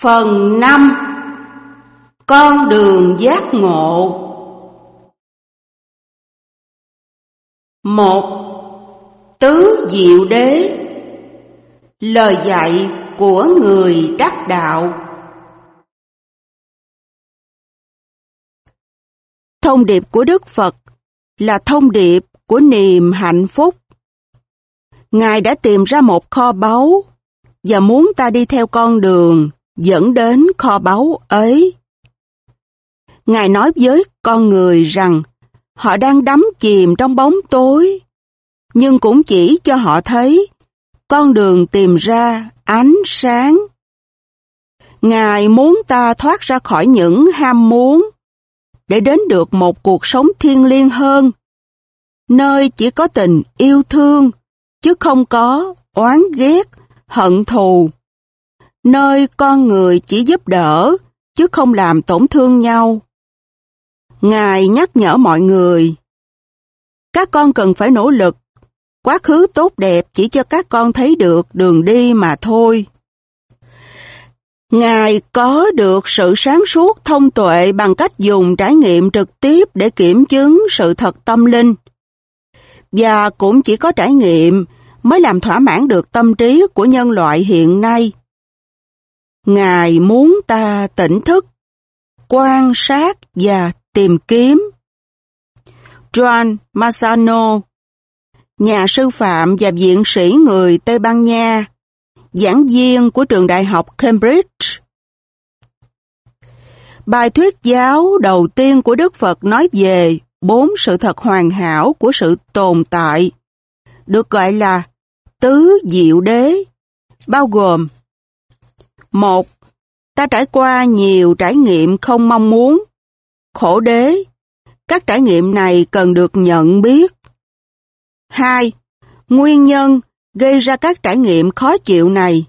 Phần 5 Con đường giác ngộ. Một. Tứ Diệu Đế. Lời dạy của người đắc đạo. Thông điệp của Đức Phật là thông điệp của niềm hạnh phúc. Ngài đã tìm ra một kho báu và muốn ta đi theo con đường dẫn đến kho báu ấy. Ngài nói với con người rằng họ đang đắm chìm trong bóng tối, nhưng cũng chỉ cho họ thấy con đường tìm ra ánh sáng. Ngài muốn ta thoát ra khỏi những ham muốn để đến được một cuộc sống thiêng liêng hơn, nơi chỉ có tình yêu thương, chứ không có oán ghét, hận thù nơi con người chỉ giúp đỡ, chứ không làm tổn thương nhau. Ngài nhắc nhở mọi người, các con cần phải nỗ lực, quá khứ tốt đẹp chỉ cho các con thấy được đường đi mà thôi. Ngài có được sự sáng suốt thông tuệ bằng cách dùng trải nghiệm trực tiếp để kiểm chứng sự thật tâm linh. Và cũng chỉ có trải nghiệm mới làm thỏa mãn được tâm trí của nhân loại hiện nay. Ngài muốn ta tỉnh thức, quan sát và tìm kiếm. Juan Massano, nhà sư phạm và viện sĩ người Tây Ban Nha, giảng viên của trường đại học Cambridge. Bài thuyết giáo đầu tiên của Đức Phật nói về bốn sự thật hoàn hảo của sự tồn tại, được gọi là tứ diệu đế, bao gồm một, ta trải qua nhiều trải nghiệm không mong muốn. Khổ đế, các trải nghiệm này cần được nhận biết. Hai, nguyên nhân gây ra các trải nghiệm khó chịu này.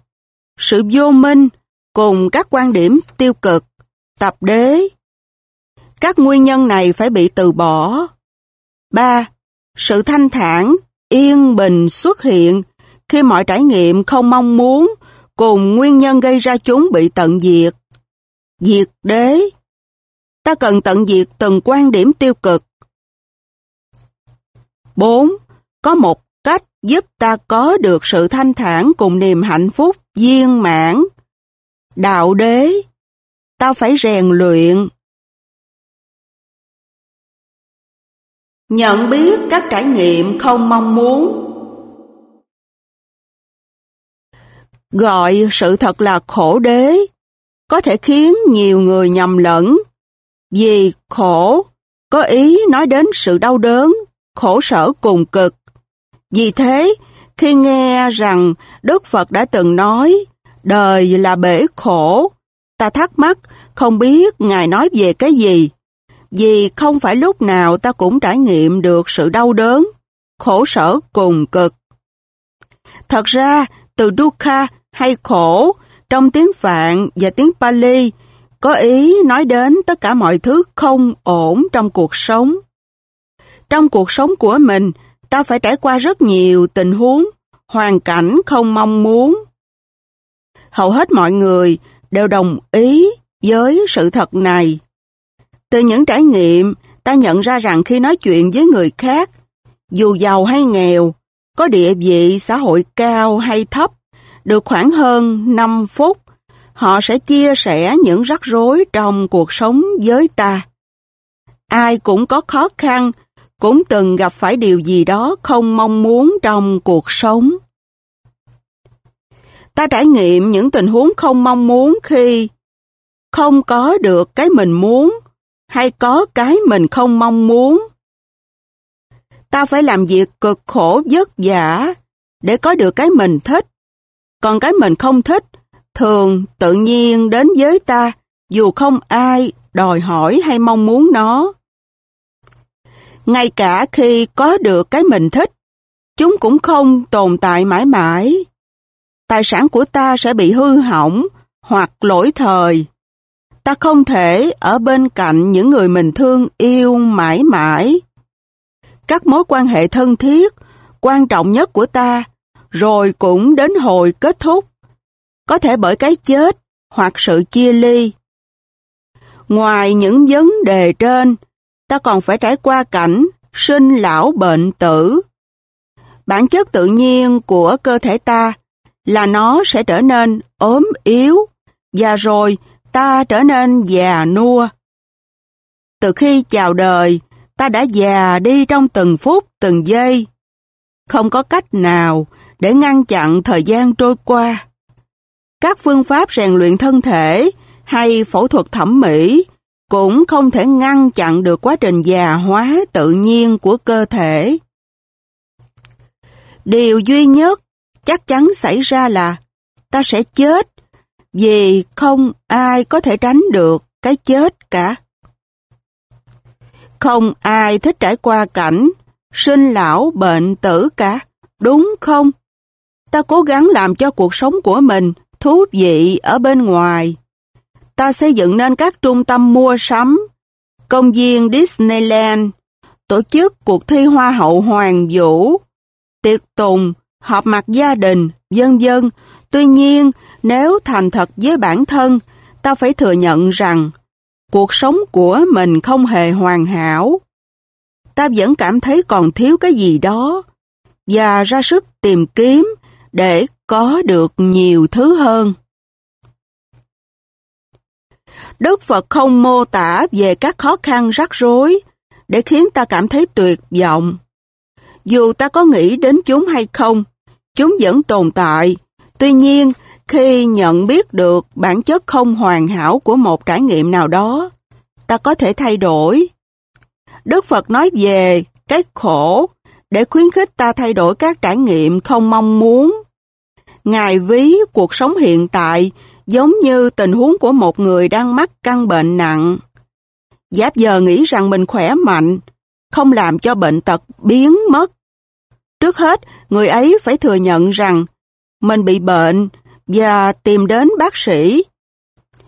Sự vô minh cùng các quan điểm tiêu cực, tập đế. Các nguyên nhân này phải bị từ bỏ. Ba, sự thanh thản, yên bình xuất hiện khi mọi trải nghiệm không mong muốn cùng nguyên nhân gây ra chúng bị tận diệt. Diệt đế. Ta cần tận diệt từng quan điểm tiêu cực. 4. Có một cách giúp ta có được sự thanh thản cùng niềm hạnh phúc viên mãn. Đạo đế. Ta phải rèn luyện. Nhận biết các trải nghiệm không mong muốn Gọi sự thật là khổ đế, có thể khiến nhiều người nhầm lẫn. Vì khổ, có ý nói đến sự đau đớn, khổ sở cùng cực. Vì thế, khi nghe rằng Đức Phật đã từng nói, đời là bể khổ, ta thắc mắc, không biết Ngài nói về cái gì. Vì không phải lúc nào ta cũng trải nghiệm được sự đau đớn, khổ sở cùng cực. Thật ra, từ Dukkha hay khổ trong tiếng Phạn và tiếng Pali có ý nói đến tất cả mọi thứ không ổn trong cuộc sống. Trong cuộc sống của mình, ta phải trải qua rất nhiều tình huống, hoàn cảnh không mong muốn. Hầu hết mọi người đều đồng ý với sự thật này. Từ những trải nghiệm, ta nhận ra rằng khi nói chuyện với người khác, dù giàu hay nghèo, có địa vị xã hội cao hay thấp, được khoảng hơn 5 phút, họ sẽ chia sẻ những rắc rối trong cuộc sống với ta. Ai cũng có khó khăn, cũng từng gặp phải điều gì đó không mong muốn trong cuộc sống. Ta trải nghiệm những tình huống không mong muốn khi không có được cái mình muốn hay có cái mình không mong muốn. Ta phải làm việc cực khổ vất vả để có được cái mình thích còn cái mình không thích, thường tự nhiên đến với ta, dù không ai đòi hỏi hay mong muốn nó. Ngay cả khi có được cái mình thích, chúng cũng không tồn tại mãi mãi. Tài sản của ta sẽ bị hư hỏng hoặc lỗi thời. Ta không thể ở bên cạnh những người mình thương yêu mãi mãi. Các mối quan hệ thân thiết, quan trọng nhất của ta rồi cũng đến hồi kết thúc. Có thể bởi cái chết hoặc sự chia ly. Ngoài những vấn đề trên, ta còn phải trải qua cảnh sinh lão bệnh tử. Bản chất tự nhiên của cơ thể ta là nó sẽ trở nên ốm yếu và rồi ta trở nên già nua. Từ khi chào đời, ta đã già đi trong từng phút, từng giây. Không có cách nào để ngăn chặn thời gian trôi qua. Các phương pháp rèn luyện thân thể hay phẫu thuật thẩm mỹ cũng không thể ngăn chặn được quá trình già hóa tự nhiên của cơ thể. Điều duy nhất chắc chắn xảy ra là ta sẽ chết vì không ai có thể tránh được cái chết cả. Không ai thích trải qua cảnh sinh lão bệnh tử cả, đúng không? Ta cố gắng làm cho cuộc sống của mình thú vị ở bên ngoài. Ta xây dựng nên các trung tâm mua sắm, công viên Disneyland, tổ chức cuộc thi Hoa hậu Hoàng Vũ, tiệc tùng, họp mặt gia đình, vân vân. Tuy nhiên, nếu thành thật với bản thân, ta phải thừa nhận rằng cuộc sống của mình không hề hoàn hảo. Ta vẫn cảm thấy còn thiếu cái gì đó và ra sức tìm kiếm để có được nhiều thứ hơn. Đức Phật không mô tả về các khó khăn rắc rối để khiến ta cảm thấy tuyệt vọng. Dù ta có nghĩ đến chúng hay không, chúng vẫn tồn tại. Tuy nhiên, khi nhận biết được bản chất không hoàn hảo của một trải nghiệm nào đó, ta có thể thay đổi. Đức Phật nói về cái khổ để khuyến khích ta thay đổi các trải nghiệm không mong muốn. Ngài ví cuộc sống hiện tại giống như tình huống của một người đang mắc căn bệnh nặng. Giáp giờ nghĩ rằng mình khỏe mạnh, không làm cho bệnh tật biến mất. Trước hết, người ấy phải thừa nhận rằng mình bị bệnh và tìm đến bác sĩ.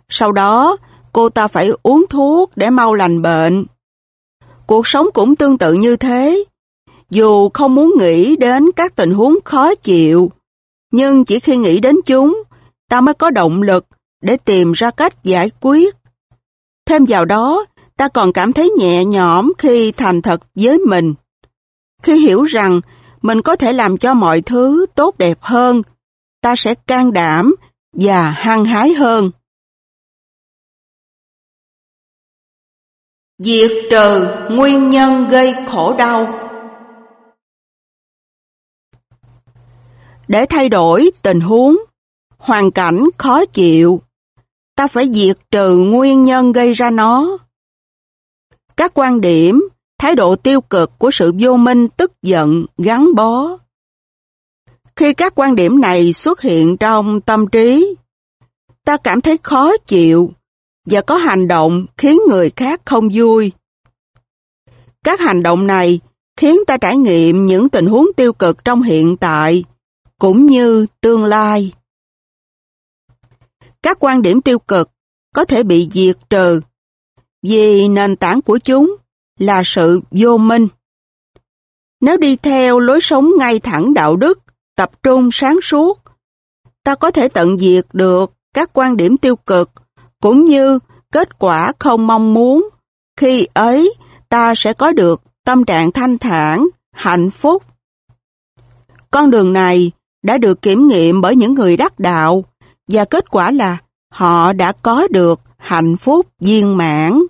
Sau đó, cô ta phải uống thuốc để mau lành bệnh. Cuộc sống cũng tương tự như thế. Dù không muốn nghĩ đến các tình huống khó chịu, nhưng chỉ khi nghĩ đến chúng, ta mới có động lực để tìm ra cách giải quyết. Thêm vào đó, ta còn cảm thấy nhẹ nhõm khi thành thật với mình. Khi hiểu rằng mình có thể làm cho mọi thứ tốt đẹp hơn, ta sẽ can đảm và hăng hái hơn. Diệt trừ nguyên nhân gây khổ đau Để thay đổi tình huống, hoàn cảnh khó chịu, ta phải diệt trừ nguyên nhân gây ra nó. Các quan điểm, thái độ tiêu cực của sự vô minh tức giận gắn bó. Khi các quan điểm này xuất hiện trong tâm trí, ta cảm thấy khó chịu và có hành động khiến người khác không vui. Các hành động này khiến ta trải nghiệm những tình huống tiêu cực trong hiện tại cũng như tương lai. Các quan điểm tiêu cực có thể bị diệt trừ vì nền tảng của chúng là sự vô minh. Nếu đi theo lối sống ngay thẳng đạo đức, tập trung sáng suốt, ta có thể tận diệt được các quan điểm tiêu cực cũng như kết quả không mong muốn. Khi ấy, ta sẽ có được tâm trạng thanh thản, hạnh phúc. Con đường này đã được kiểm nghiệm bởi những người đắc đạo và kết quả là họ đã có được hạnh phúc viên mãn.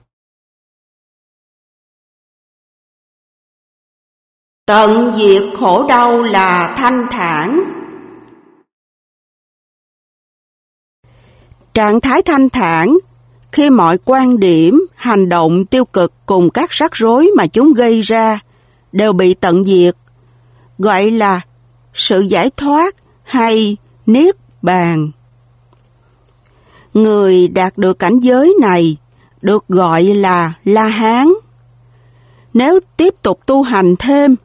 Tận diệt khổ đau là thanh thản. Trạng thái thanh thản khi mọi quan điểm, hành động tiêu cực cùng các rắc rối mà chúng gây ra đều bị tận diệt, gọi là sự giải thoát hay niết bàn. Người đạt được cảnh giới này được gọi là La Hán. Nếu tiếp tục tu hành thêm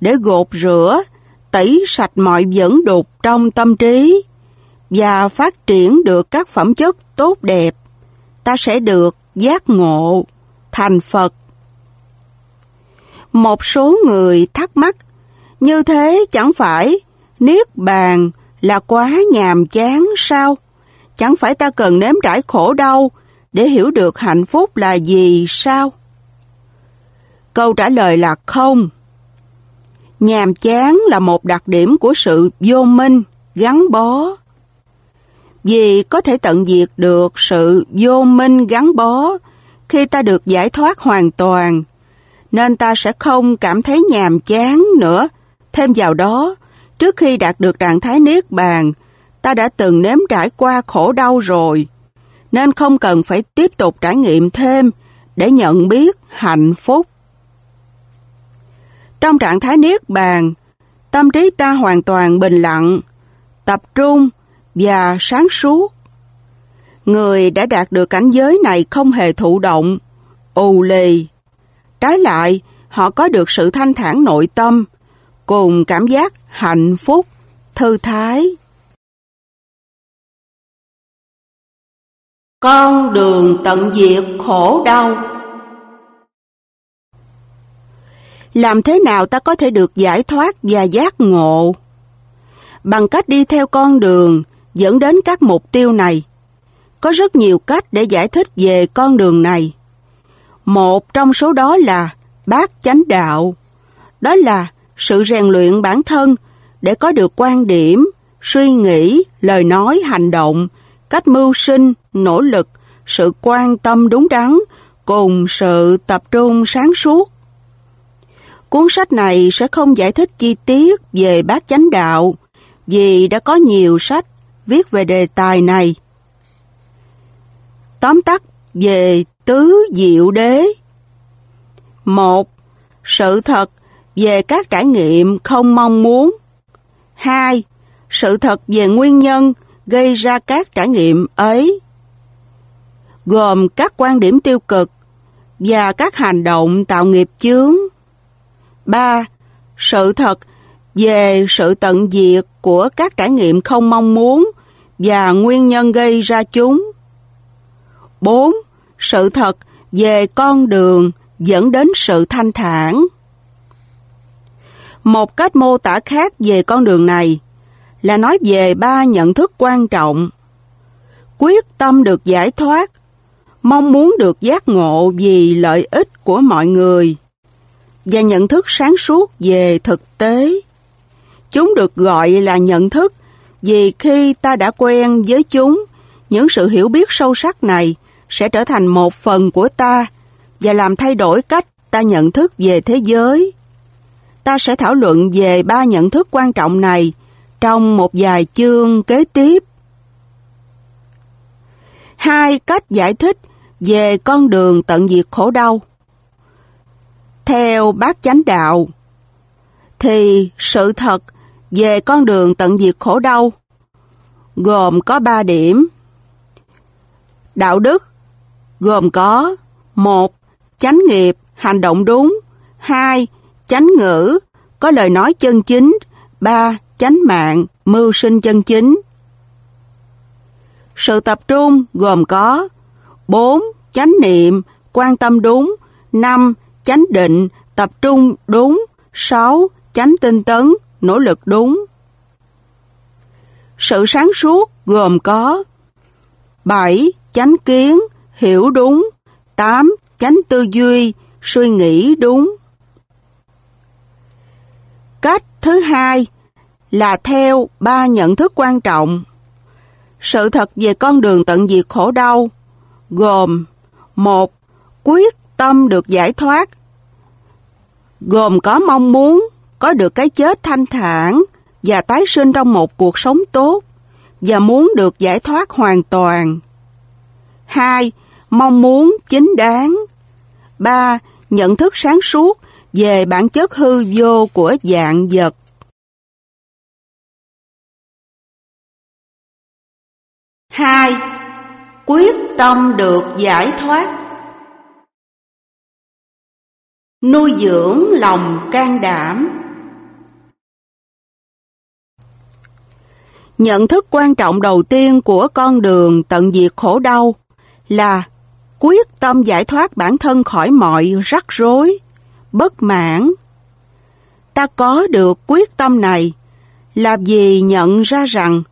để gột rửa, tẩy sạch mọi dẫn đục trong tâm trí và phát triển được các phẩm chất tốt đẹp, ta sẽ được giác ngộ, thành Phật. Một số người thắc mắc như thế chẳng phải Niết bàn là quá nhàm chán sao? Chẳng phải ta cần nếm trải khổ đau để hiểu được hạnh phúc là gì sao? Câu trả lời là không. Nhàm chán là một đặc điểm của sự vô minh, gắn bó. Vì có thể tận diệt được sự vô minh gắn bó khi ta được giải thoát hoàn toàn, nên ta sẽ không cảm thấy nhàm chán nữa. Thêm vào đó, trước khi đạt được trạng thái niết bàn, ta đã từng nếm trải qua khổ đau rồi, nên không cần phải tiếp tục trải nghiệm thêm để nhận biết hạnh phúc. Trong trạng thái niết bàn, tâm trí ta hoàn toàn bình lặng, tập trung và sáng suốt. Người đã đạt được cảnh giới này không hề thụ động, ù lì. Trái lại, họ có được sự thanh thản nội tâm, cùng cảm giác hạnh phúc, thư thái. Con đường tận diệt khổ đau Làm thế nào ta có thể được giải thoát và giác ngộ? Bằng cách đi theo con đường dẫn đến các mục tiêu này. Có rất nhiều cách để giải thích về con đường này. Một trong số đó là bát chánh đạo. Đó là sự rèn luyện bản thân để có được quan điểm, suy nghĩ, lời nói, hành động, cách mưu sinh, nỗ lực, sự quan tâm đúng đắn cùng sự tập trung sáng suốt. Cuốn sách này sẽ không giải thích chi tiết về bát chánh đạo vì đã có nhiều sách viết về đề tài này. Tóm tắt về tứ diệu đế. Một, sự thật về các trải nghiệm không mong muốn. Hai, sự thật về nguyên nhân gây ra các trải nghiệm ấy. Gồm các quan điểm tiêu cực và các hành động tạo nghiệp chướng. 3. Sự thật về sự tận diệt của các trải nghiệm không mong muốn và nguyên nhân gây ra chúng. 4. Sự thật về con đường dẫn đến sự thanh thản. Một cách mô tả khác về con đường này là nói về ba nhận thức quan trọng. Quyết tâm được giải thoát, mong muốn được giác ngộ vì lợi ích của mọi người và nhận thức sáng suốt về thực tế. Chúng được gọi là nhận thức vì khi ta đã quen với chúng, những sự hiểu biết sâu sắc này sẽ trở thành một phần của ta và làm thay đổi cách ta nhận thức về thế giới. Ta sẽ thảo luận về ba nhận thức quan trọng này trong một vài chương kế tiếp. Hai cách giải thích về con đường tận diệt khổ đau. Theo bác chánh đạo, thì sự thật về con đường tận diệt khổ đau gồm có ba điểm. Đạo đức gồm có một Chánh nghiệp, hành động đúng 2. Chánh ngữ, có lời nói chân chính ba Chánh mạng, mưu sinh chân chính Sự tập trung gồm có 4. Chánh niệm, quan tâm đúng 5 chánh định, tập trung đúng. 6. Chánh tinh tấn, nỗ lực đúng. Sự sáng suốt gồm có 7. Chánh kiến, hiểu đúng. 8. Chánh tư duy, suy nghĩ đúng. Cách thứ hai là theo ba nhận thức quan trọng. Sự thật về con đường tận diệt khổ đau gồm, một, Quyết tâm được giải thoát, gồm có mong muốn có được cái chết thanh thản và tái sinh trong một cuộc sống tốt và muốn được giải thoát hoàn toàn. 2. Mong muốn chính đáng. 3. Nhận thức sáng suốt về bản chất hư vô của dạng vật. Hai, quyết tâm được giải thoát nuôi dưỡng lòng can đảm. Nhận thức quan trọng đầu tiên của con đường tận diệt khổ đau là quyết tâm giải thoát bản thân khỏi mọi rắc rối, bất mãn. Ta có được quyết tâm này là vì nhận ra rằng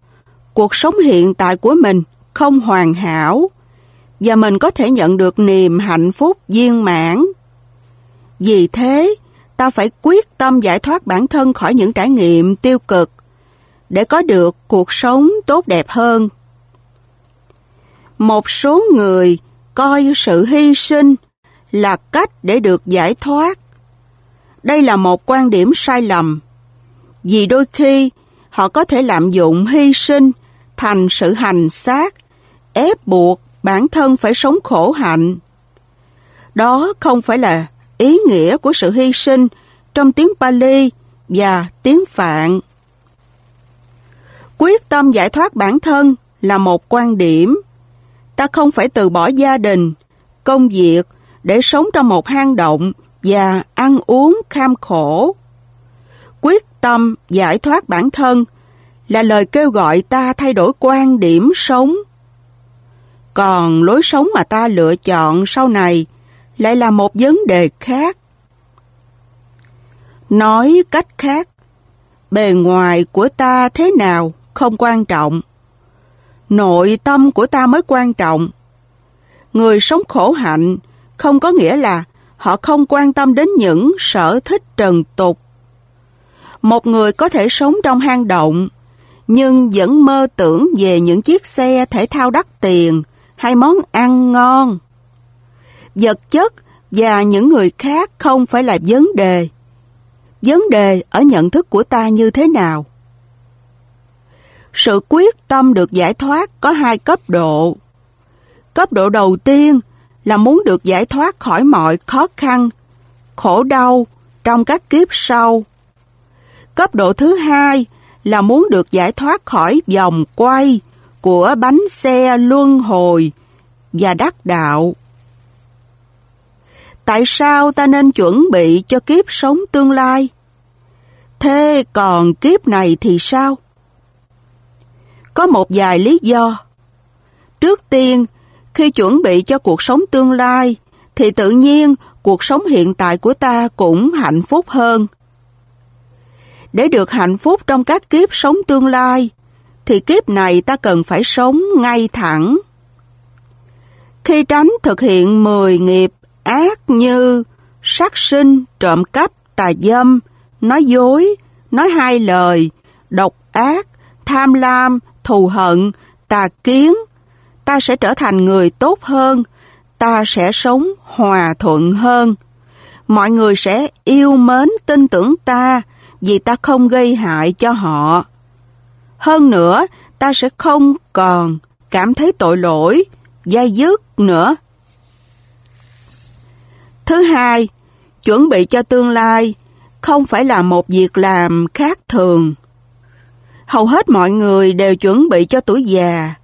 cuộc sống hiện tại của mình không hoàn hảo và mình có thể nhận được niềm hạnh phúc viên mãn. Vì thế, ta phải quyết tâm giải thoát bản thân khỏi những trải nghiệm tiêu cực để có được cuộc sống tốt đẹp hơn. Một số người coi sự hy sinh là cách để được giải thoát. Đây là một quan điểm sai lầm, vì đôi khi họ có thể lạm dụng hy sinh thành sự hành xác, ép buộc bản thân phải sống khổ hạnh. Đó không phải là ý nghĩa của sự hy sinh trong tiếng Pali và tiếng Phạn. Quyết tâm giải thoát bản thân là một quan điểm. Ta không phải từ bỏ gia đình, công việc để sống trong một hang động và ăn uống kham khổ. Quyết tâm giải thoát bản thân là lời kêu gọi ta thay đổi quan điểm sống. Còn lối sống mà ta lựa chọn sau này lại là một vấn đề khác. Nói cách khác, bề ngoài của ta thế nào không quan trọng. Nội tâm của ta mới quan trọng. Người sống khổ hạnh không có nghĩa là họ không quan tâm đến những sở thích trần tục. Một người có thể sống trong hang động, nhưng vẫn mơ tưởng về những chiếc xe thể thao đắt tiền hay món ăn ngon. Vật chất và những người khác không phải là vấn đề. Vấn đề ở nhận thức của ta như thế nào? Sự quyết tâm được giải thoát có hai cấp độ. Cấp độ đầu tiên là muốn được giải thoát khỏi mọi khó khăn, khổ đau trong các kiếp sau. Cấp độ thứ hai là muốn được giải thoát khỏi vòng quay của bánh xe luân hồi và đắc đạo. Tại sao ta nên chuẩn bị cho kiếp sống tương lai? Thế còn kiếp này thì sao? Có một vài lý do. Trước tiên, khi chuẩn bị cho cuộc sống tương lai, thì tự nhiên cuộc sống hiện tại của ta cũng hạnh phúc hơn. Để được hạnh phúc trong các kiếp sống tương lai, thì kiếp này ta cần phải sống ngay thẳng. Khi tránh thực hiện 10 nghiệp ác như sát sinh, trộm cắp, tà dâm, nói dối, nói hai lời, độc ác, tham lam, thù hận, tà kiến, ta sẽ trở thành người tốt hơn, ta sẽ sống hòa thuận hơn. Mọi người sẽ yêu mến tin tưởng ta vì ta không gây hại cho họ. Hơn nữa, ta sẽ không còn cảm thấy tội lỗi, dai dứt nữa. Thứ hai, chuẩn bị cho tương lai không phải là một việc làm khác thường. Hầu hết mọi người đều chuẩn bị cho tuổi già,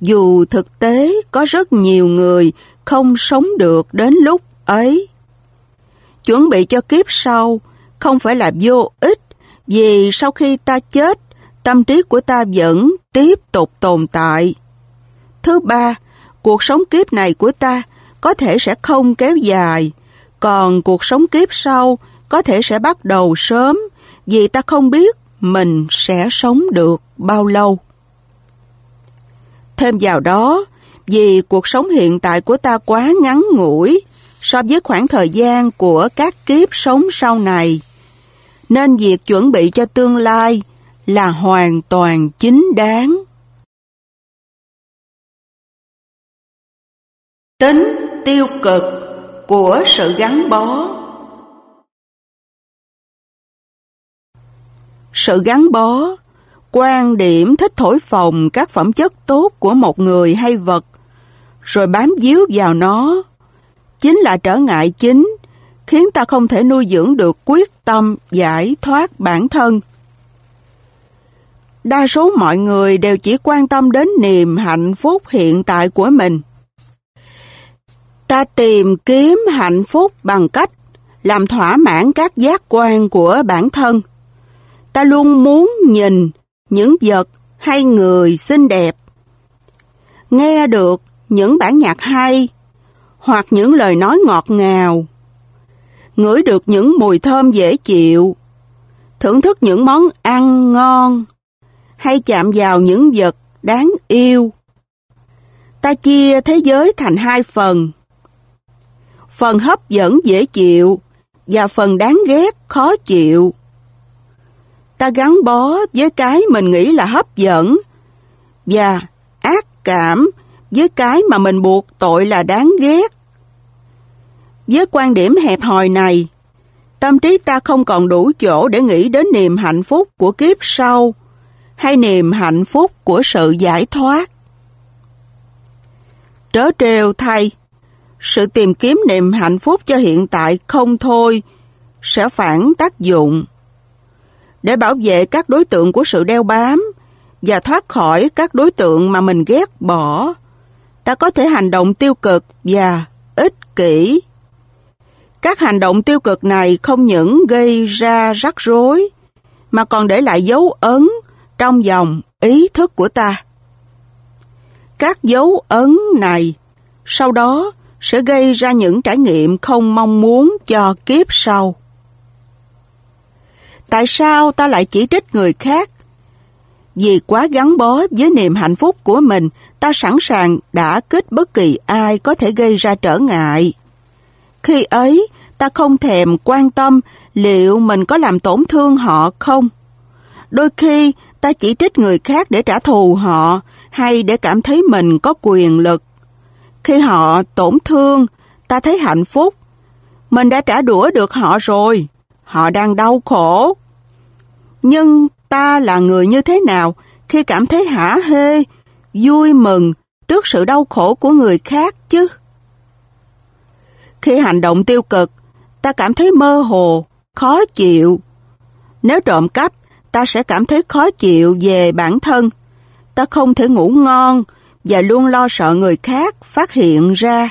dù thực tế có rất nhiều người không sống được đến lúc ấy. Chuẩn bị cho kiếp sau không phải là vô ích vì sau khi ta chết, tâm trí của ta vẫn tiếp tục tồn tại. Thứ ba, cuộc sống kiếp này của ta có thể sẽ không kéo dài, còn cuộc sống kiếp sau có thể sẽ bắt đầu sớm vì ta không biết mình sẽ sống được bao lâu. Thêm vào đó, vì cuộc sống hiện tại của ta quá ngắn ngủi so với khoảng thời gian của các kiếp sống sau này, nên việc chuẩn bị cho tương lai là hoàn toàn chính đáng. Tính tiêu cực của sự gắn bó Sự gắn bó, quan điểm thích thổi phồng các phẩm chất tốt của một người hay vật, rồi bám díu vào nó, chính là trở ngại chính, khiến ta không thể nuôi dưỡng được quyết tâm giải thoát bản thân. Đa số mọi người đều chỉ quan tâm đến niềm hạnh phúc hiện tại của mình. Ta tìm kiếm hạnh phúc bằng cách làm thỏa mãn các giác quan của bản thân ta luôn muốn nhìn những vật hay người xinh đẹp, nghe được những bản nhạc hay hoặc những lời nói ngọt ngào, ngửi được những mùi thơm dễ chịu, thưởng thức những món ăn ngon hay chạm vào những vật đáng yêu. Ta chia thế giới thành hai phần. Phần hấp dẫn dễ chịu và phần đáng ghét khó chịu. Ta gắn bó với cái mình nghĩ là hấp dẫn và ác cảm với cái mà mình buộc tội là đáng ghét. Với quan điểm hẹp hòi này, tâm trí ta không còn đủ chỗ để nghĩ đến niềm hạnh phúc của kiếp sau hay niềm hạnh phúc của sự giải thoát. Trớ trêu thay, sự tìm kiếm niềm hạnh phúc cho hiện tại không thôi sẽ phản tác dụng. Để bảo vệ các đối tượng của sự đeo bám và thoát khỏi các đối tượng mà mình ghét bỏ, ta có thể hành động tiêu cực và ích kỷ. Các hành động tiêu cực này không những gây ra rắc rối, mà còn để lại dấu ấn trong dòng ý thức của ta. Các dấu ấn này sau đó sẽ gây ra những trải nghiệm không mong muốn cho kiếp sau. Tại sao ta lại chỉ trích người khác? Vì quá gắn bó với niềm hạnh phúc của mình, ta sẵn sàng đã kích bất kỳ ai có thể gây ra trở ngại. Khi ấy, ta không thèm quan tâm liệu mình có làm tổn thương họ không. Đôi khi, ta chỉ trích người khác để trả thù họ hay để cảm thấy mình có quyền lực. Khi họ tổn thương, ta thấy hạnh phúc. Mình đã trả đũa được họ rồi. Họ đang đau khổ. Nhưng ta là người như thế nào khi cảm thấy hả hê, vui mừng trước sự đau khổ của người khác chứ? Khi hành động tiêu cực, ta cảm thấy mơ hồ, khó chịu. Nếu trộm cắp, ta sẽ cảm thấy khó chịu về bản thân. Ta không thể ngủ ngon và luôn lo sợ người khác phát hiện ra.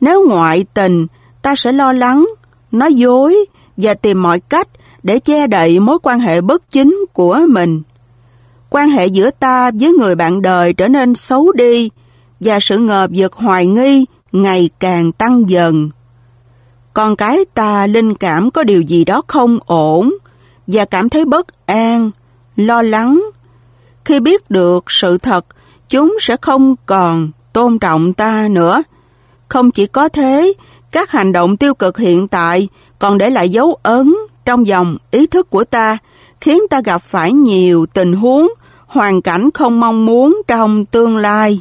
Nếu ngoại tình, ta sẽ lo lắng, nói dối và tìm mọi cách để che đậy mối quan hệ bất chính của mình. Quan hệ giữa ta với người bạn đời trở nên xấu đi và sự ngờ vực hoài nghi ngày càng tăng dần. Con cái ta linh cảm có điều gì đó không ổn và cảm thấy bất an, lo lắng. Khi biết được sự thật, chúng sẽ không còn tôn trọng ta nữa. Không chỉ có thế, các hành động tiêu cực hiện tại còn để lại dấu ấn trong dòng ý thức của ta, khiến ta gặp phải nhiều tình huống, hoàn cảnh không mong muốn trong tương lai.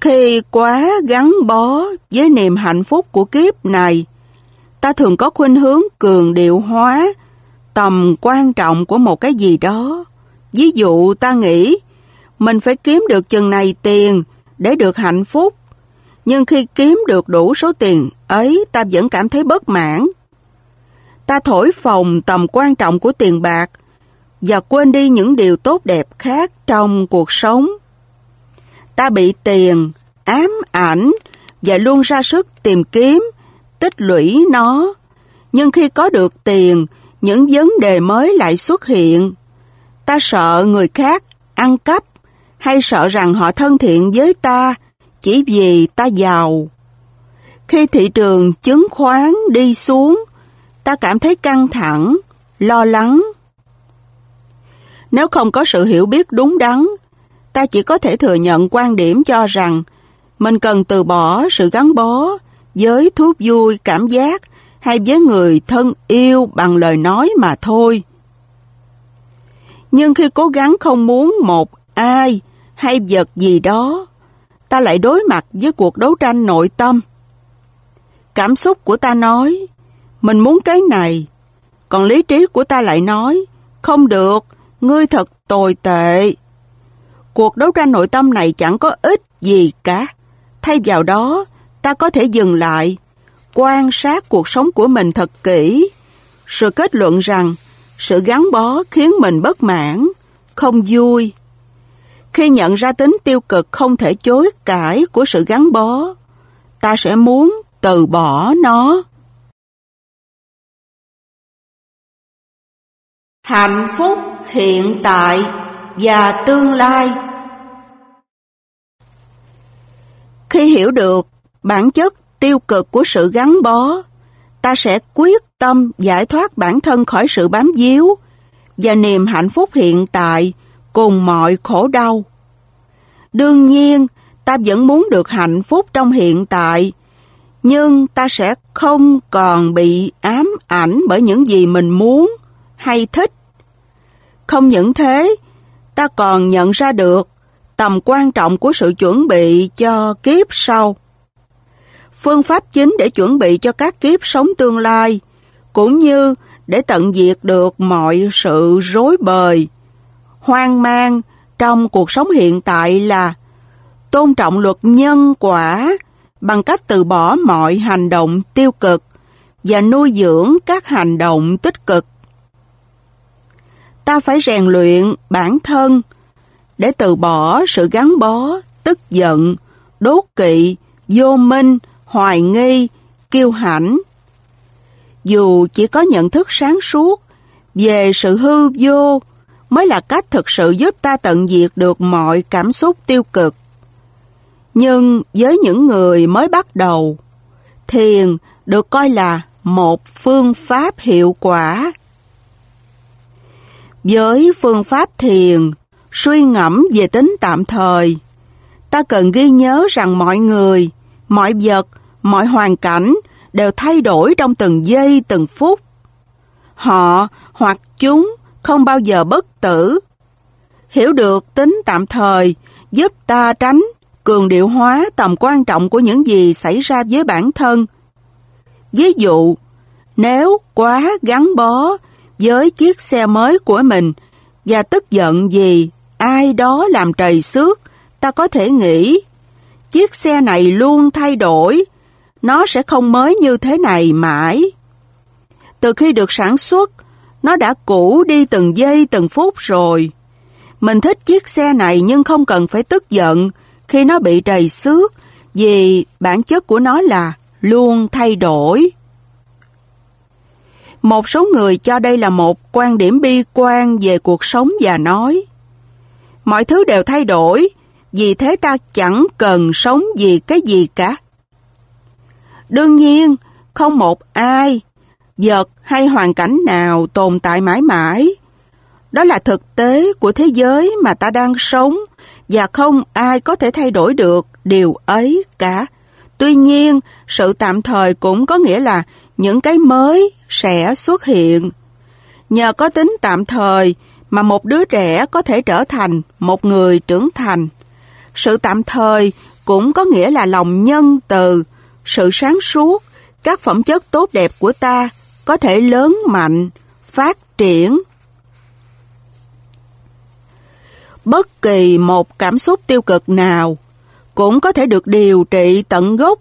Khi quá gắn bó với niềm hạnh phúc của kiếp này, ta thường có khuynh hướng cường điệu hóa tầm quan trọng của một cái gì đó. Ví dụ ta nghĩ, mình phải kiếm được chừng này tiền để được hạnh phúc. Nhưng khi kiếm được đủ số tiền ấy, ta vẫn cảm thấy bất mãn. Ta thổi phồng tầm quan trọng của tiền bạc và quên đi những điều tốt đẹp khác trong cuộc sống. Ta bị tiền, ám ảnh và luôn ra sức tìm kiếm, tích lũy nó. Nhưng khi có được tiền, những vấn đề mới lại xuất hiện. Ta sợ người khác ăn cắp hay sợ rằng họ thân thiện với ta chỉ vì ta giàu. Khi thị trường chứng khoán đi xuống, ta cảm thấy căng thẳng, lo lắng. Nếu không có sự hiểu biết đúng đắn, ta chỉ có thể thừa nhận quan điểm cho rằng mình cần từ bỏ sự gắn bó với thuốc vui cảm giác hay với người thân yêu bằng lời nói mà thôi. Nhưng khi cố gắng không muốn một ai hay vật gì đó, ta lại đối mặt với cuộc đấu tranh nội tâm. Cảm xúc của ta nói, mình muốn cái này, còn lý trí của ta lại nói, không được, ngươi thật tồi tệ. Cuộc đấu tranh nội tâm này chẳng có ích gì cả. Thay vào đó, ta có thể dừng lại, quan sát cuộc sống của mình thật kỹ, sự kết luận rằng sự gắn bó khiến mình bất mãn, không vui. Khi nhận ra tính tiêu cực không thể chối cãi của sự gắn bó, ta sẽ muốn từ bỏ nó. Hạnh phúc hiện tại và tương lai Khi hiểu được bản chất tiêu cực của sự gắn bó, ta sẽ quyết tâm giải thoát bản thân khỏi sự bám víu và niềm hạnh phúc hiện tại cùng mọi khổ đau Đương nhiên, ta vẫn muốn được hạnh phúc trong hiện tại, nhưng ta sẽ không còn bị ám ảnh bởi những gì mình muốn hay thích. Không những thế, ta còn nhận ra được tầm quan trọng của sự chuẩn bị cho kiếp sau. Phương pháp chính để chuẩn bị cho các kiếp sống tương lai, cũng như để tận diệt được mọi sự rối bời, hoang mang trong cuộc sống hiện tại là tôn trọng luật nhân quả bằng cách từ bỏ mọi hành động tiêu cực và nuôi dưỡng các hành động tích cực. Ta phải rèn luyện bản thân để từ bỏ sự gắn bó, tức giận, đố kỵ, vô minh, hoài nghi, kiêu hãnh. Dù chỉ có nhận thức sáng suốt về sự hư vô mới là cách thực sự giúp ta tận diệt được mọi cảm xúc tiêu cực. Nhưng với những người mới bắt đầu, thiền được coi là một phương pháp hiệu quả. Với phương pháp thiền, suy ngẫm về tính tạm thời, ta cần ghi nhớ rằng mọi người, mọi vật, mọi hoàn cảnh đều thay đổi trong từng giây từng phút. Họ hoặc chúng không bao giờ bất tử. Hiểu được tính tạm thời giúp ta tránh cường điệu hóa tầm quan trọng của những gì xảy ra với bản thân. Ví dụ, nếu quá gắn bó với chiếc xe mới của mình và tức giận vì ai đó làm trầy xước, ta có thể nghĩ chiếc xe này luôn thay đổi, nó sẽ không mới như thế này mãi. Từ khi được sản xuất, nó đã cũ đi từng giây từng phút rồi. Mình thích chiếc xe này nhưng không cần phải tức giận khi nó bị trầy xước vì bản chất của nó là luôn thay đổi. Một số người cho đây là một quan điểm bi quan về cuộc sống và nói Mọi thứ đều thay đổi, vì thế ta chẳng cần sống vì cái gì cả. Đương nhiên, không một ai, vật hay hoàn cảnh nào tồn tại mãi mãi. Đó là thực tế của thế giới mà ta đang sống và không ai có thể thay đổi được điều ấy cả. Tuy nhiên, sự tạm thời cũng có nghĩa là những cái mới sẽ xuất hiện. Nhờ có tính tạm thời mà một đứa trẻ có thể trở thành một người trưởng thành. Sự tạm thời cũng có nghĩa là lòng nhân từ, sự sáng suốt, các phẩm chất tốt đẹp của ta có thể lớn mạnh, phát triển. Bất kỳ một cảm xúc tiêu cực nào cũng có thể được điều trị tận gốc.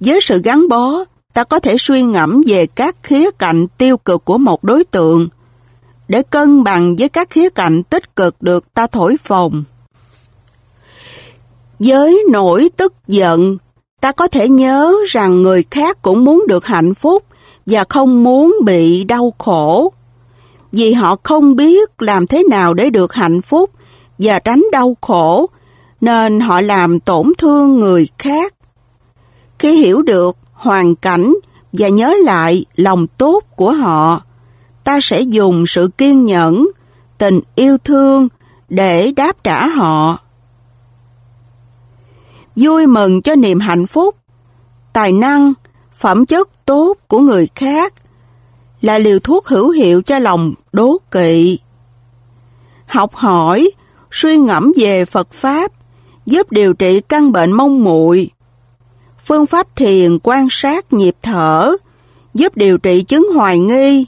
Với sự gắn bó, ta có thể suy ngẫm về các khía cạnh tiêu cực của một đối tượng để cân bằng với các khía cạnh tích cực được ta thổi phồng. Với nỗi tức giận, ta có thể nhớ rằng người khác cũng muốn được hạnh phúc và không muốn bị đau khổ. Vì họ không biết làm thế nào để được hạnh phúc và tránh đau khổ, nên họ làm tổn thương người khác. Khi hiểu được hoàn cảnh và nhớ lại lòng tốt của họ, ta sẽ dùng sự kiên nhẫn, tình yêu thương để đáp trả họ. Vui mừng cho niềm hạnh phúc, tài năng, phẩm chất tốt của người khác là liều thuốc hữu hiệu cho lòng đố kỵ. Học hỏi, suy ngẫm về Phật Pháp giúp điều trị căn bệnh mông muội. Phương pháp thiền quan sát nhịp thở giúp điều trị chứng hoài nghi.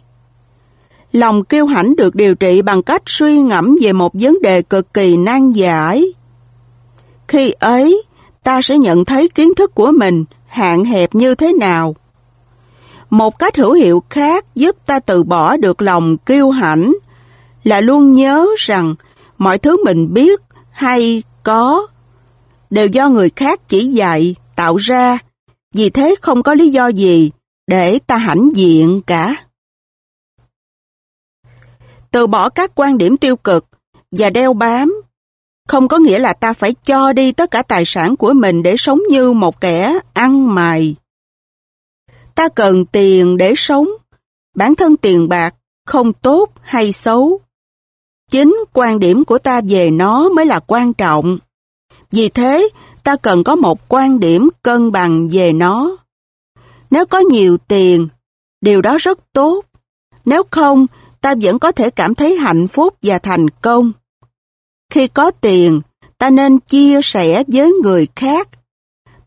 Lòng kiêu hãnh được điều trị bằng cách suy ngẫm về một vấn đề cực kỳ nan giải. Khi ấy, ta sẽ nhận thấy kiến thức của mình hạn hẹp như thế nào. Một cách hữu hiệu khác giúp ta từ bỏ được lòng kiêu hãnh là luôn nhớ rằng mọi thứ mình biết hay có đều do người khác chỉ dạy, tạo ra, vì thế không có lý do gì để ta hãnh diện cả. Từ bỏ các quan điểm tiêu cực và đeo bám không có nghĩa là ta phải cho đi tất cả tài sản của mình để sống như một kẻ ăn mày. Ta cần tiền để sống, bản thân tiền bạc không tốt hay xấu. Chính quan điểm của ta về nó mới là quan trọng. Vì thế, ta cần có một quan điểm cân bằng về nó. Nếu có nhiều tiền, điều đó rất tốt. Nếu không, ta vẫn có thể cảm thấy hạnh phúc và thành công. Khi có tiền, ta nên chia sẻ với người khác.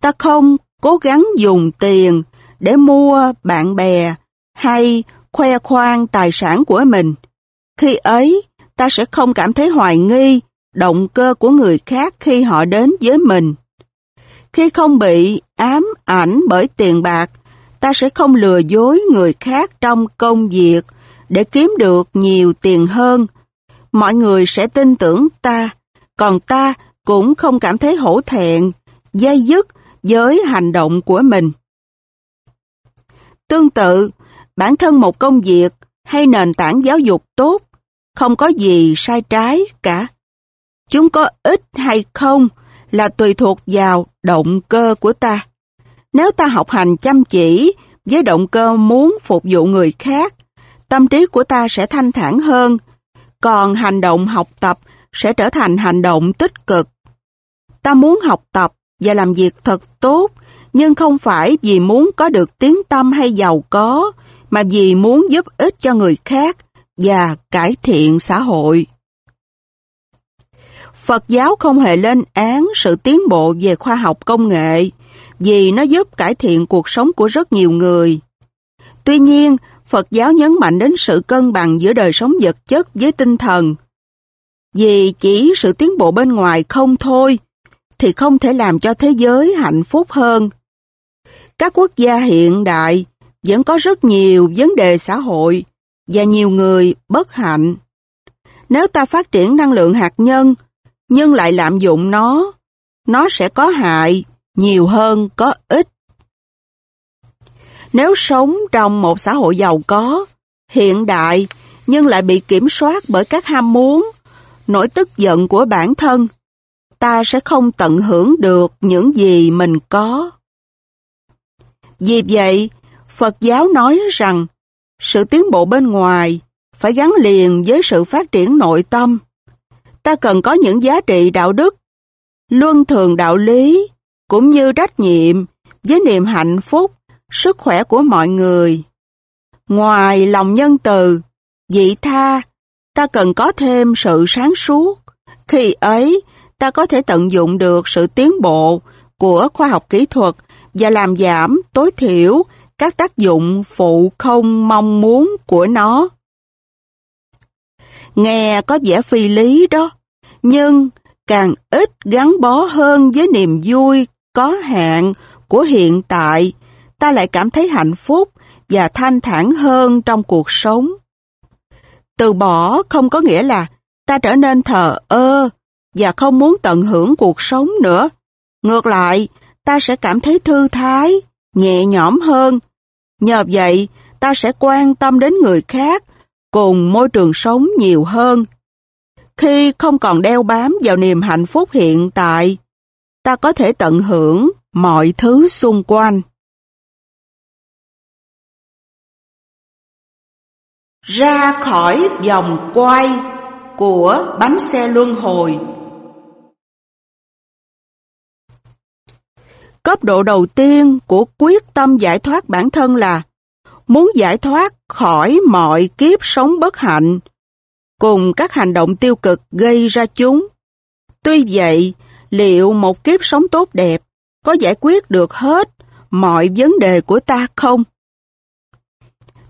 Ta không cố gắng dùng tiền để mua bạn bè hay khoe khoang tài sản của mình. Khi ấy, ta sẽ không cảm thấy hoài nghi động cơ của người khác khi họ đến với mình. Khi không bị ám ảnh bởi tiền bạc, ta sẽ không lừa dối người khác trong công việc để kiếm được nhiều tiền hơn. Mọi người sẽ tin tưởng ta, còn ta cũng không cảm thấy hổ thẹn, dây dứt với hành động của mình. Tương tự, bản thân một công việc hay nền tảng giáo dục tốt không có gì sai trái cả. Chúng có ích hay không là tùy thuộc vào động cơ của ta. Nếu ta học hành chăm chỉ với động cơ muốn phục vụ người khác, tâm trí của ta sẽ thanh thản hơn, còn hành động học tập sẽ trở thành hành động tích cực. Ta muốn học tập và làm việc thật tốt, nhưng không phải vì muốn có được tiếng tâm hay giàu có, mà vì muốn giúp ích cho người khác và cải thiện xã hội. Phật giáo không hề lên án sự tiến bộ về khoa học công nghệ vì nó giúp cải thiện cuộc sống của rất nhiều người. Tuy nhiên, Phật giáo nhấn mạnh đến sự cân bằng giữa đời sống vật chất với tinh thần. Vì chỉ sự tiến bộ bên ngoài không thôi, thì không thể làm cho thế giới hạnh phúc hơn. Các quốc gia hiện đại vẫn có rất nhiều vấn đề xã hội và nhiều người bất hạnh. Nếu ta phát triển năng lượng hạt nhân, nhưng lại lạm dụng nó, nó sẽ có hại nhiều hơn có ích. Nếu sống trong một xã hội giàu có, hiện đại, nhưng lại bị kiểm soát bởi các ham muốn, nỗi tức giận của bản thân, ta sẽ không tận hưởng được những gì mình có. Vì vậy, Phật giáo nói rằng sự tiến bộ bên ngoài phải gắn liền với sự phát triển nội tâm. Ta cần có những giá trị đạo đức, luân thường đạo lý, cũng như trách nhiệm với niềm hạnh phúc, sức khỏe của mọi người. Ngoài lòng nhân từ, dị tha, ta cần có thêm sự sáng suốt. Khi ấy, ta có thể tận dụng được sự tiến bộ của khoa học kỹ thuật và làm giảm tối thiểu các tác dụng phụ không mong muốn của nó. Nghe có vẻ phi lý đó, nhưng càng ít gắn bó hơn với niềm vui có hạn của hiện tại, ta lại cảm thấy hạnh phúc và thanh thản hơn trong cuộc sống. Từ bỏ không có nghĩa là ta trở nên thờ ơ và không muốn tận hưởng cuộc sống nữa. Ngược lại, ta sẽ cảm thấy thư thái, nhẹ nhõm hơn. Nhờ vậy, ta sẽ quan tâm đến người khác, cùng môi trường sống nhiều hơn. Khi không còn đeo bám vào niềm hạnh phúc hiện tại, ta có thể tận hưởng mọi thứ xung quanh. Ra khỏi vòng quay của bánh xe luân hồi Cấp độ đầu tiên của quyết tâm giải thoát bản thân là muốn giải thoát khỏi mọi kiếp sống bất hạnh cùng các hành động tiêu cực gây ra chúng. Tuy vậy, liệu một kiếp sống tốt đẹp có giải quyết được hết mọi vấn đề của ta không?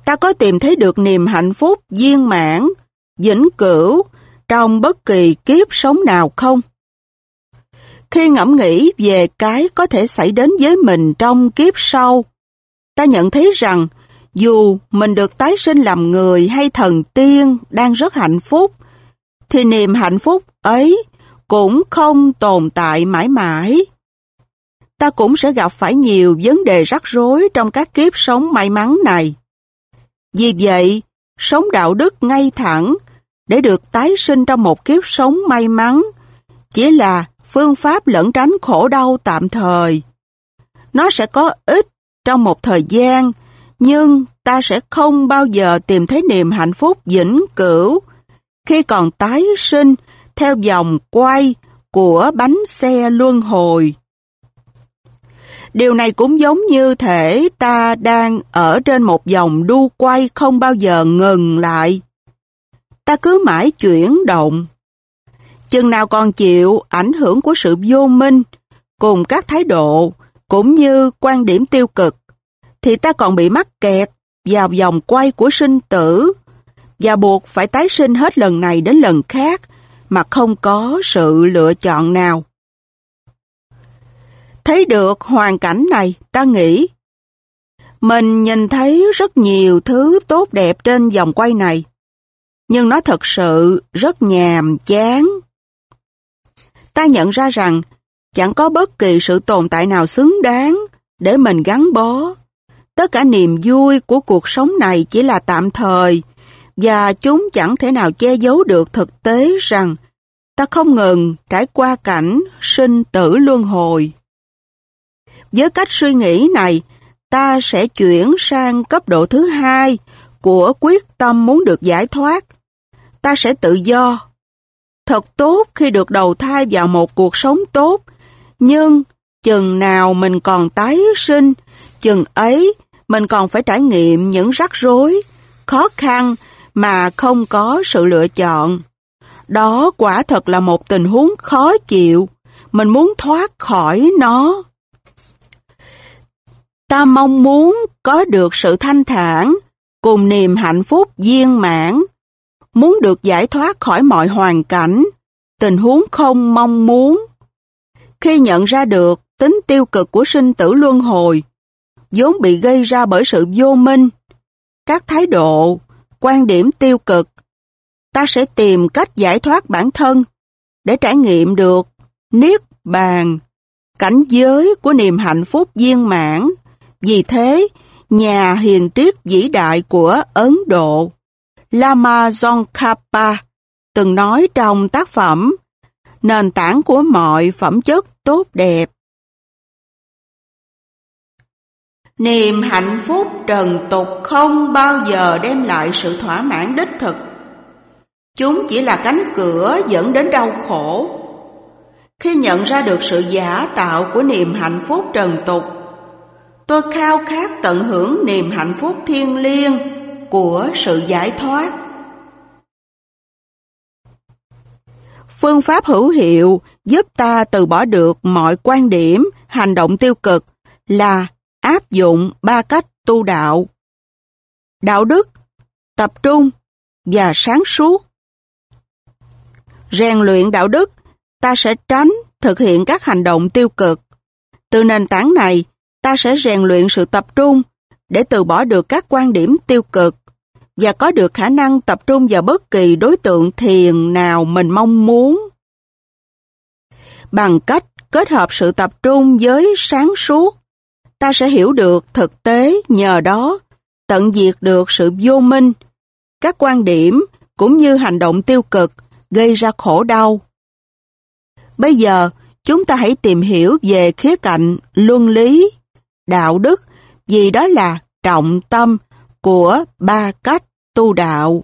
Ta có tìm thấy được niềm hạnh phúc viên mãn, vĩnh cửu trong bất kỳ kiếp sống nào không? Khi ngẫm nghĩ về cái có thể xảy đến với mình trong kiếp sau, ta nhận thấy rằng dù mình được tái sinh làm người hay thần tiên đang rất hạnh phúc, thì niềm hạnh phúc ấy cũng không tồn tại mãi mãi. Ta cũng sẽ gặp phải nhiều vấn đề rắc rối trong các kiếp sống may mắn này. Vì vậy, sống đạo đức ngay thẳng để được tái sinh trong một kiếp sống may mắn chỉ là phương pháp lẩn tránh khổ đau tạm thời. Nó sẽ có ích trong một thời gian, nhưng ta sẽ không bao giờ tìm thấy niềm hạnh phúc vĩnh cửu khi còn tái sinh theo dòng quay của bánh xe luân hồi. Điều này cũng giống như thể ta đang ở trên một vòng đu quay không bao giờ ngừng lại. Ta cứ mãi chuyển động. Chừng nào còn chịu ảnh hưởng của sự vô minh cùng các thái độ cũng như quan điểm tiêu cực, thì ta còn bị mắc kẹt vào vòng quay của sinh tử và buộc phải tái sinh hết lần này đến lần khác mà không có sự lựa chọn nào. Thấy được hoàn cảnh này, ta nghĩ mình nhìn thấy rất nhiều thứ tốt đẹp trên vòng quay này, nhưng nó thật sự rất nhàm chán. Ta nhận ra rằng chẳng có bất kỳ sự tồn tại nào xứng đáng để mình gắn bó. Tất cả niềm vui của cuộc sống này chỉ là tạm thời và chúng chẳng thể nào che giấu được thực tế rằng ta không ngừng trải qua cảnh sinh tử luân hồi. Với cách suy nghĩ này, ta sẽ chuyển sang cấp độ thứ hai của quyết tâm muốn được giải thoát. Ta sẽ tự do. Thật tốt khi được đầu thai vào một cuộc sống tốt, nhưng chừng nào mình còn tái sinh, chừng ấy mình còn phải trải nghiệm những rắc rối, khó khăn mà không có sự lựa chọn. Đó quả thật là một tình huống khó chịu, mình muốn thoát khỏi nó. Ta mong muốn có được sự thanh thản, cùng niềm hạnh phúc viên mãn, muốn được giải thoát khỏi mọi hoàn cảnh, tình huống không mong muốn. Khi nhận ra được tính tiêu cực của sinh tử luân hồi, vốn bị gây ra bởi sự vô minh, các thái độ, quan điểm tiêu cực, ta sẽ tìm cách giải thoát bản thân để trải nghiệm được niết bàn, cảnh giới của niềm hạnh phúc viên mãn. Vì thế, nhà hiền triết vĩ đại của Ấn Độ, Lama Tsongkhapa, từng nói trong tác phẩm Nền tảng của mọi phẩm chất tốt đẹp Niềm hạnh phúc trần tục không bao giờ đem lại sự thỏa mãn đích thực. Chúng chỉ là cánh cửa dẫn đến đau khổ. Khi nhận ra được sự giả tạo của niềm hạnh phúc trần tục, tôi khao khát tận hưởng niềm hạnh phúc thiêng liêng của sự giải thoát. Phương pháp hữu hiệu giúp ta từ bỏ được mọi quan điểm, hành động tiêu cực là áp dụng ba cách tu đạo. Đạo đức, tập trung và sáng suốt. Rèn luyện đạo đức, ta sẽ tránh thực hiện các hành động tiêu cực. Từ nền tảng này, ta sẽ rèn luyện sự tập trung để từ bỏ được các quan điểm tiêu cực và có được khả năng tập trung vào bất kỳ đối tượng thiền nào mình mong muốn. Bằng cách kết hợp sự tập trung với sáng suốt, ta sẽ hiểu được thực tế nhờ đó tận diệt được sự vô minh, các quan điểm cũng như hành động tiêu cực gây ra khổ đau. Bây giờ, chúng ta hãy tìm hiểu về khía cạnh luân lý, đạo đức vì đó là trọng tâm của ba cách tu đạo.